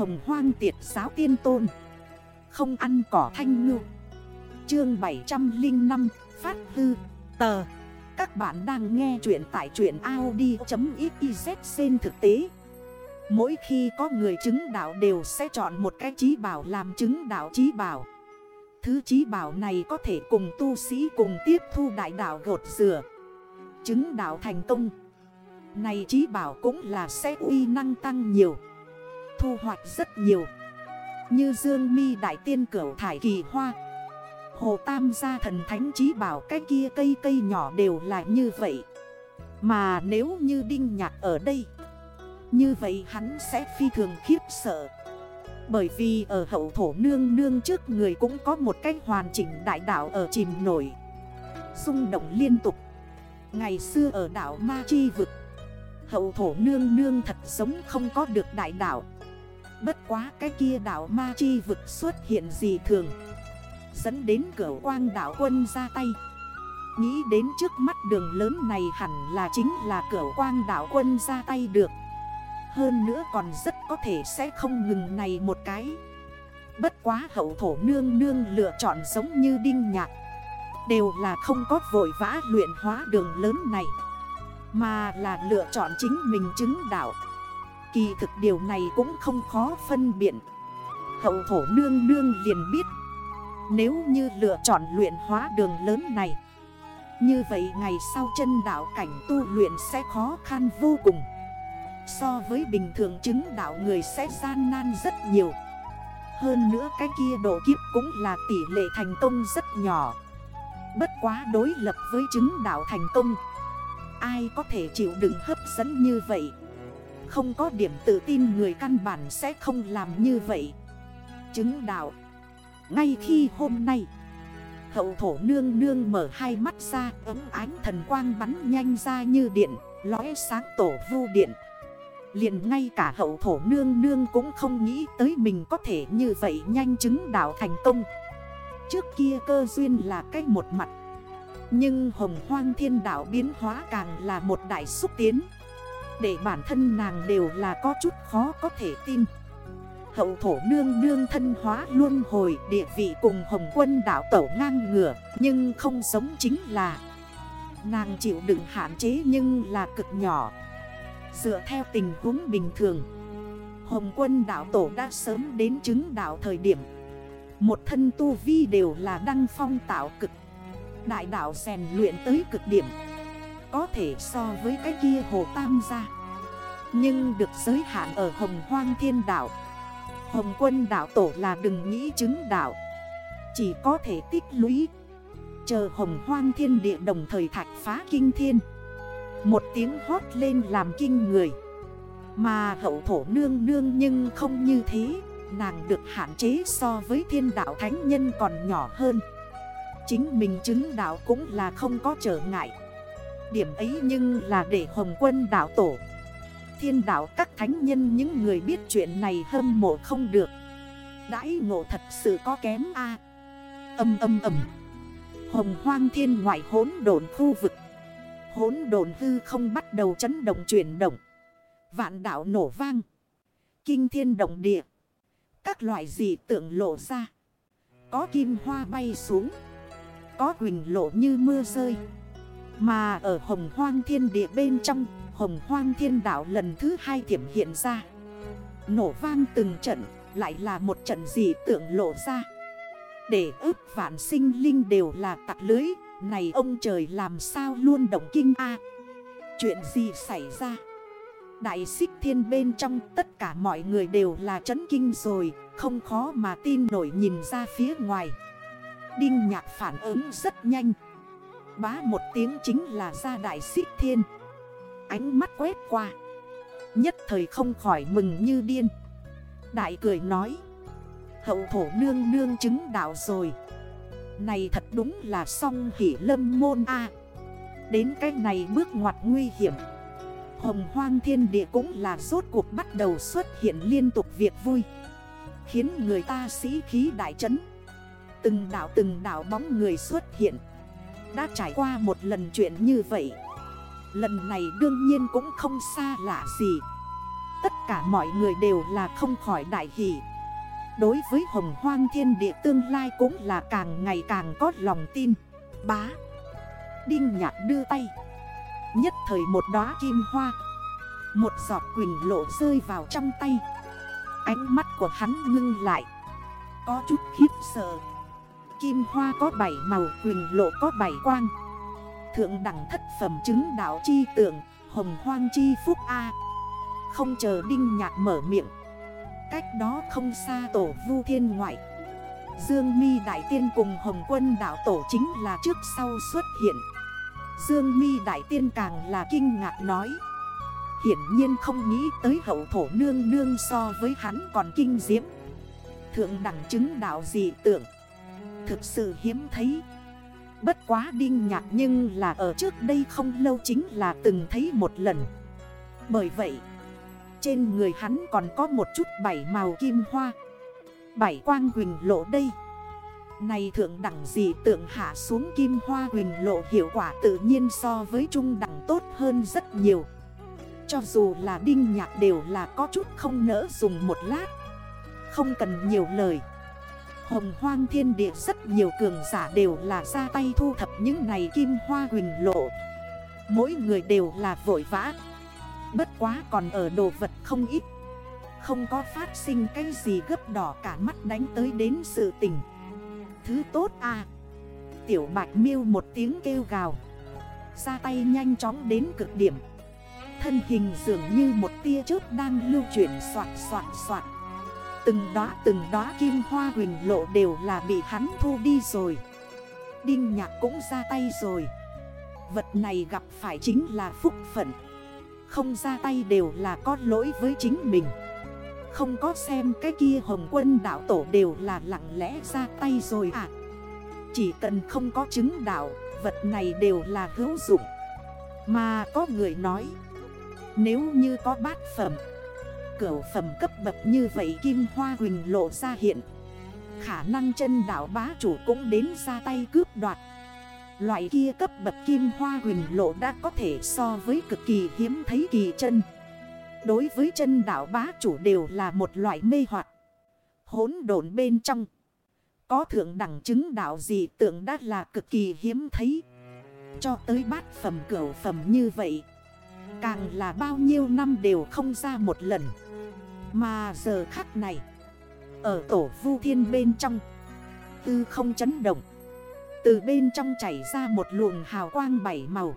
Hồng hoang tiệt giáo tiên tôn. Không ăn cỏ thanh ngư. Chương 705 Phát hư Tờ. Các bạn đang nghe chuyện tại chuyện Audi.xyz trên thực tế. Mỗi khi có người chứng đạo đều sẽ chọn một cái trí bảo làm chứng đạo trí bảo. Thứ trí bảo này có thể cùng tu sĩ cùng tiếp thu đại đạo gột rửa, Chứng đạo thành công. Này trí bảo cũng là sẽ uy năng tăng nhiều. Thu hoạch rất nhiều. Như dương mi đại tiên cửu thải kỳ hoa. Hồ Tam gia thần thánh trí bảo, cái kia cây cây nhỏ đều là như vậy. Mà nếu như đinh nhạc ở đây, Như vậy hắn sẽ phi thường khiếp sợ. Bởi vì ở hậu thổ nương nương trước người cũng có một cách hoàn chỉnh đại đảo ở chìm nổi xung động liên tục. Ngày xưa ở đảo Ma Chi Vực, Hậu thổ nương nương thật giống không có được đại đảo Bất quá cái kia đảo Ma Chi Vực xuất hiện gì thường? Dẫn đến cửa quang đảo quân ra tay. Nghĩ đến trước mắt đường lớn này hẳn là chính là cửa quang đảo quân ra tay được. Hơn nữa còn rất có thể sẽ không ngừng này một cái. Bất quá hậu thổ nương nương lựa chọn giống như đinh nhạc. Đều là không có vội vã luyện hóa đường lớn này. Mà là lựa chọn chính mình chứng đạo. Kỳ thực điều này cũng không khó phân biện. Hậu thổ nương nương liền biết, Nếu như lựa chọn luyện hóa đường lớn này, Như vậy ngày sau chân đạo cảnh tu luyện sẽ khó khăn vô cùng. So với bình thường chứng đạo người sẽ gian nan rất nhiều. Hơn nữa cái kia độ kiếp cũng là tỷ lệ thành công rất nhỏ. Bất quá đối lập với chứng đạo thành công, Ai có thể chịu đựng hấp dẫn như vậy? Không có điểm tự tin người căn bản sẽ không làm như vậy. Chứng đạo. Ngay khi hôm nay, Hậu thổ nương nương mở hai mắt ra, Ấm ánh thần quang bắn nhanh ra như điện, Lóe sáng tổ vu điện. Liền ngay cả hậu thổ nương nương cũng không nghĩ tới mình có thể như vậy nhanh chứng đạo thành công. Trước kia cơ duyên là cách một mặt. Nhưng hồng hoang thiên đảo biến hóa càng là một đại xúc tiến. Để bản thân nàng đều là có chút khó có thể tin. Hậu thổ nương nương thân hóa luôn hồi, địa vị cùng hồng quân đảo tẩu ngang ngửa, Nhưng không giống chính là. Nàng chịu đựng hạn chế nhưng là cực nhỏ. Dựa theo tình huống bình thường, Hồng quân đảo tổ đã sớm đến chứng đảo thời điểm. Một thân tu vi đều là đăng phong tạo cực. Đại đạo rèn luyện tới cực điểm. Có thể so với cái kia hồ tam gia. Nhưng được giới hạn ở hồng hoang thiên đạo. Hồng quân đạo tổ là đừng nghĩ chứng đạo. Chỉ có thể tích lũy. Chờ hồng hoang thiên địa đồng thời thạch phá kinh thiên. Một tiếng hót lên làm kinh người. Mà hậu thổ nương nương nhưng không như thế. Nàng được hạn chế so với thiên đạo thánh nhân còn nhỏ hơn. Chính mình chứng đạo cũng là không có trở ngại. Điểm ấy nhưng là để hồng quân đảo tổ. Thiên đạo các thánh nhân những người biết chuyện này hâm mộ không được. Đãi ngộ thật sự có kém a. Âm âm âm. Hồng hoang thiên ngoại hốn đồn khu vực. Hốn đồn hư không bắt đầu chấn động chuyển động. Vạn đảo nổ vang. Kinh thiên động địa. Các loại dị tượng lộ ra. Có kim hoa bay xuống. Có quỳnh lộ như mưa rơi. Mà ở hồng hoang thiên địa bên trong, Hồng hoang thiên đảo lần thứ hai tiểm hiện ra. Nổ vang từng trận, Lại là một trận dị tượng lộ ra. Để ước vạn sinh linh đều là tặc lưới, Này ông trời làm sao luôn động kinh a? Chuyện gì xảy ra? Đại xích thiên bên trong, tất cả mọi người đều là chấn kinh rồi, Không khó mà tin nổi nhìn ra phía ngoài. Đinh nhạc phản ứng rất nhanh. Bá một tiếng chính là ra đại xích thiên. Ánh mắt quét qua. Nhất thời không khỏi mừng như điên. Đại cười nói. Hậu thổ nương nương chứng đạo rồi. Này thật đúng là song hỷ lâm môn A. Đến cái này bước ngoặt nguy hiểm. Hồng hoang thiên địa cũng là rốt cuộc bắt đầu xuất hiện liên tục việc vui. Khiến người ta sĩ khí đại chấn. Từng đảo từng đảo bóng người xuất hiện. Đã trải qua một lần chuyện như vậy. Lần này đương nhiên cũng không xa lạ gì. Tất cả mọi người đều là không khỏi đại hỷ Đối với hồng hoang thiên địa tương lai cũng là càng ngày càng có lòng tin. Bá. Đinh nhạc đưa tay. Nhất thời một đóa kim hoa. Một giọt quỳnh lộ rơi vào trong tay. Ánh mắt của hắn ngưng lại. Có chút khiếp sợ. Kim hoa có bảy màu, quỳnh lộ có bảy quang. Thượng đẳng thất phẩm chứng đạo chi tượng, Hồng hoang chi phúc A. Không chờ đinh nhạc mở miệng. Cách đó không xa tổ vu thiên ngoại. Dương mi đại tiên cùng hồng quân đạo tổ chính là trước sau xuất hiện. Dương mi đại tiên càng là kinh ngạc nói. Hiển nhiên không nghĩ tới hậu thổ nương nương so với hắn còn kinh diễm. Thượng đẳng chứng đạo dị tượng. Thực sự hiếm thấy. Bất quá đinh nhạc nhưng là ở trước đây không lâu chính là từng thấy một lần. Bởi vậy, Trên người hắn còn có một chút bảy màu kim hoa. Bảy quang quỳnh lộ đây. Này thượng đẳng gì tượng hạ xuống kim hoa quỳnh lộ hiệu quả tự nhiên so với trung đẳng tốt hơn rất nhiều. Cho dù là đinh nhạc đều là có chút không nỡ dùng một lát. Không cần nhiều lời. Hồng hoang thiên địa, rất nhiều cường giả đều là ra tay thu thập những này kim hoa huỳnh lộ. Mỗi người đều là vội vã. Bất quá còn ở đồ vật không ít. Không có phát sinh cái gì gấp đỏ cả mắt đánh tới đến sự tình. Thứ tốt à. Tiểu bạch miêu một tiếng kêu gào. Ra tay nhanh chóng đến cực điểm. Thân hình dường như một tia chớp đang lưu chuyển soạt soạt soạt Từng đóa từng đóa kim hoa huỳnh lộ đều là bị hắn thu đi rồi. Đinh nhạc cũng ra tay rồi. Vật này gặp phải chính là phúc phận. Không ra tay đều là có lỗi với chính mình. Không có xem cái kia hồng quân đảo tổ đều là lặng lẽ ra tay rồi à. Chỉ cần không có chứng đảo Vật này đều là hữu dụng. Mà có người nói, Nếu như có bát phẩm cửu phẩm cấp bậc như vậy Kim Hoa Huỳnh lộ ra hiện. Khả năng chân đảo bá chủ cũng đến ra tay cướp đoạt. Loại kia cấp bậc Kim Hoa Huỳnh lộ đã có thể so với cực kỳ hiếm thấy kỳ chân. Đối với chân đảo bá chủ đều là một loại mê hoặc. Hốn đồn bên trong, Có thượng đẳng chứng đảo gì tưởng đã là cực kỳ hiếm thấy. Cho tới bát phẩm cửu phẩm như vậy, Càng là bao nhiêu năm đều không ra một lần mà giờ khắc này, Ở tổ vu thiên bên trong, Tư không chấn động. Từ bên trong chảy ra một luồng hào quang bảy màu.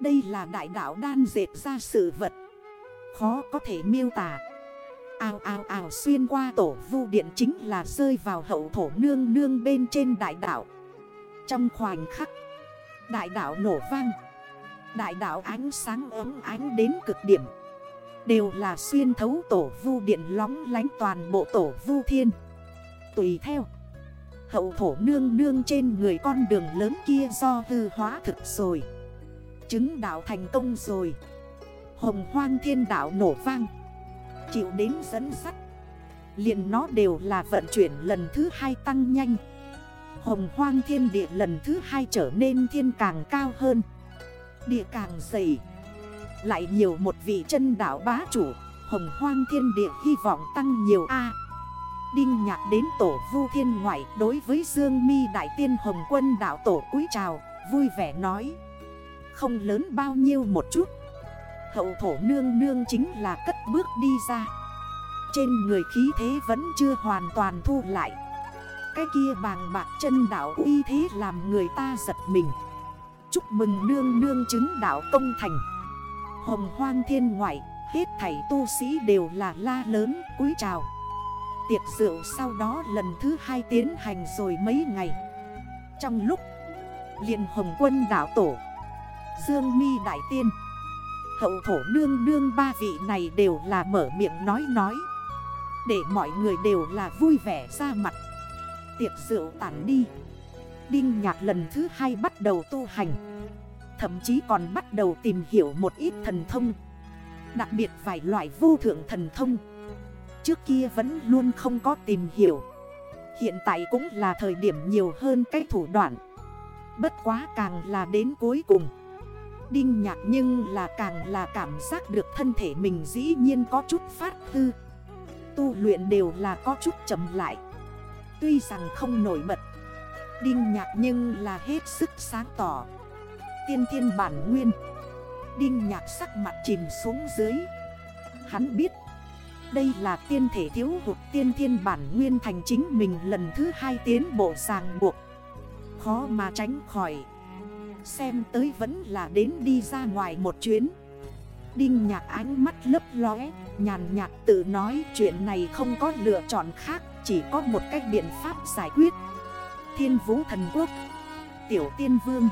Đây là đại đạo đan dệt ra sự vật. Khó có thể miêu tả. Ào ào ào xuyên qua tổ vu điện chính là rơi vào hậu thổ nương nương bên trên đại đạo. Trong khoảnh khắc, Đại đạo nổ vang. Đại đạo ánh sáng ấm ánh đến cực điểm. Đều là xuyên thấu tổ vu điện lóng lánh toàn bộ tổ vu thiên. Tùy theo, Hậu thổ nương nương trên người con đường lớn kia do hư hóa thực rồi. Chứng đạo thành công rồi. Hồng hoang thiên đạo nổ vang. Chịu đến dẫn sắt. Liền nó đều là vận chuyển lần thứ hai tăng nhanh. Hồng hoang thiên địa lần thứ hai trở nên thiên càng cao hơn. Địa càng dày lại nhiều một vị chân đảo bá chủ, Hồng hoang thiên địa hy vọng tăng nhiều A. Đinh nhạc đến tổ vu thiên ngoại Đối với Dương mi Đại tiên Hồng quân đảo tổ quý chào, Vui vẻ nói, Không lớn bao nhiêu một chút. Hậu thổ nương nương chính là cất bước đi ra. Trên người khí thế vẫn chưa hoàn toàn thu lại. Cái kia bàng bạc chân đảo uy thế làm người ta giật mình. Chúc mừng nương nương chứng đảo công thành. Hồng hoang thiên ngoại, Hết thảy tu sĩ đều là la lớn, cúi chào. Tiệc rượu sau đó lần thứ hai tiến hành rồi mấy ngày. Trong lúc liền hồng quân đảo tổ, Dương mi đại tiên, Hậu thổ nương nương ba vị này đều là mở miệng nói nói. Để mọi người đều là vui vẻ ra mặt. Tiệc rượu tản đi. Đinh nhạc lần thứ hai bắt đầu tu hành. Thậm chí còn bắt đầu tìm hiểu một ít thần thông. Đặc biệt vài loại vô thượng thần thông. Trước kia vẫn luôn không có tìm hiểu. Hiện tại cũng là thời điểm nhiều hơn cái thủ đoạn. Bất quá càng là đến cuối cùng. Đinh nhạc nhưng là càng là cảm giác được thân thể mình dĩ nhiên có chút phát hư. Tu luyện đều là có chút chậm lại. Tuy rằng không nổi bật, Đinh nhạc nhưng là hết sức sáng tỏ. Tiên thiên bản nguyên. Đinh nhạc sắc mặt chìm xuống dưới. Hắn biết, Đây là tiên thể thiếu hụt tiên thiên bản nguyên thành chính mình lần thứ hai tiến bộ ràng buộc. Khó mà tránh khỏi. Xem tới vẫn là đến đi ra ngoài một chuyến. Đinh nhạc ánh mắt lấp lóe, Nhàn nhạt tự nói chuyện này không có lựa chọn khác, Chỉ có một cách biện pháp giải quyết. Thiên vũ thần quốc, Tiểu tiên vương.